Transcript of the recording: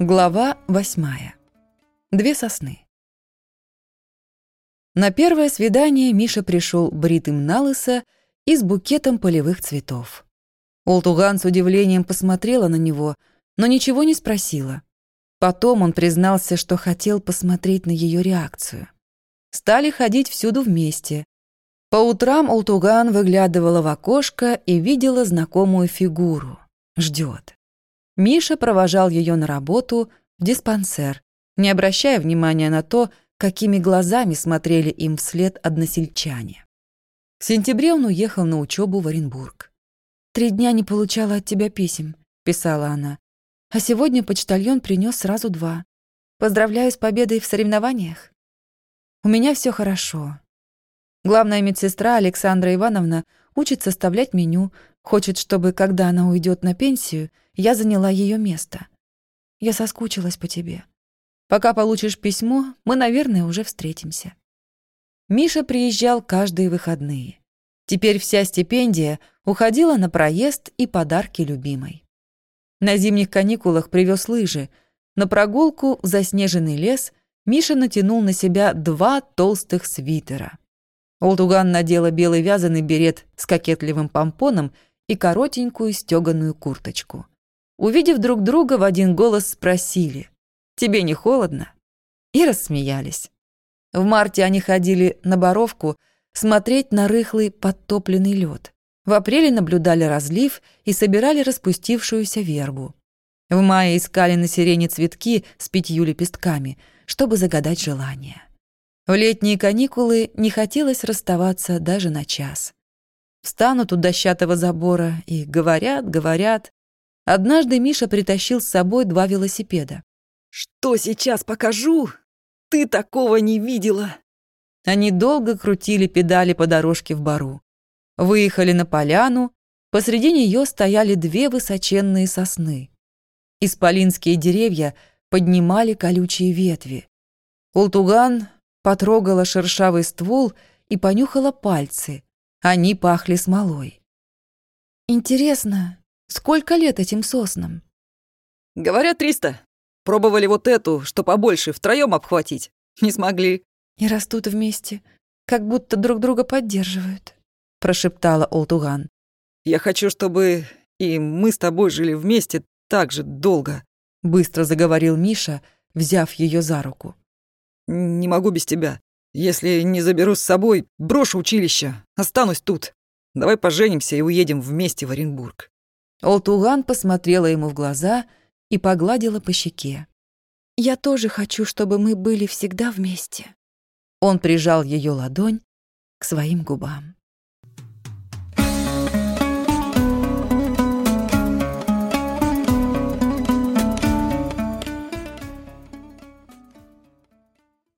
Глава восьмая. Две сосны. На первое свидание Миша пришел бритым на лысо и с букетом полевых цветов. Олтуган с удивлением посмотрела на него, но ничего не спросила. Потом он признался, что хотел посмотреть на ее реакцию. Стали ходить всюду вместе. По утрам Олтуган выглядывала в окошко и видела знакомую фигуру. Ждет. Миша провожал ее на работу в диспансер, не обращая внимания на то, какими глазами смотрели им вслед односельчане. В сентябре он уехал на учебу в Оренбург. «Три дня не получала от тебя писем», — писала она. «А сегодня почтальон принес сразу два. Поздравляю с победой в соревнованиях. У меня все хорошо. Главная медсестра Александра Ивановна учит составлять меню, хочет, чтобы, когда она уйдет на пенсию, я заняла ее место. Я соскучилась по тебе. Пока получишь письмо, мы, наверное, уже встретимся. Миша приезжал каждые выходные. Теперь вся стипендия уходила на проезд и подарки любимой. На зимних каникулах привез лыжи. На прогулку в заснеженный лес Миша натянул на себя два толстых свитера. Олтуган надела белый вязаный берет с кокетливым помпоном и коротенькую стеганую курточку. Увидев друг друга, в один голос спросили «Тебе не холодно?» и рассмеялись. В марте они ходили на Боровку смотреть на рыхлый подтопленный лед. В апреле наблюдали разлив и собирали распустившуюся вербу. В мае искали на сирене цветки с пятью лепестками, чтобы загадать желание. В летние каникулы не хотелось расставаться даже на час. Встанут у дощатого забора и говорят, говорят, Однажды Миша притащил с собой два велосипеда. «Что сейчас покажу? Ты такого не видела!» Они долго крутили педали по дорожке в бару. Выехали на поляну, посреди нее стояли две высоченные сосны. Исполинские деревья поднимали колючие ветви. Ултуган потрогала шершавый ствол и понюхала пальцы. Они пахли смолой. «Интересно, Сколько лет этим соснам? Говорят, триста. Пробовали вот эту, что побольше, втроем обхватить. Не смогли. И растут вместе, как будто друг друга поддерживают, прошептала Олтуган. Я хочу, чтобы и мы с тобой жили вместе так же долго, быстро заговорил Миша, взяв ее за руку. Не могу без тебя. Если не заберу с собой, брошу училище, останусь тут. Давай поженимся и уедем вместе в Оренбург. Олтуган посмотрела ему в глаза и погладила по щеке. «Я тоже хочу, чтобы мы были всегда вместе». Он прижал ее ладонь к своим губам.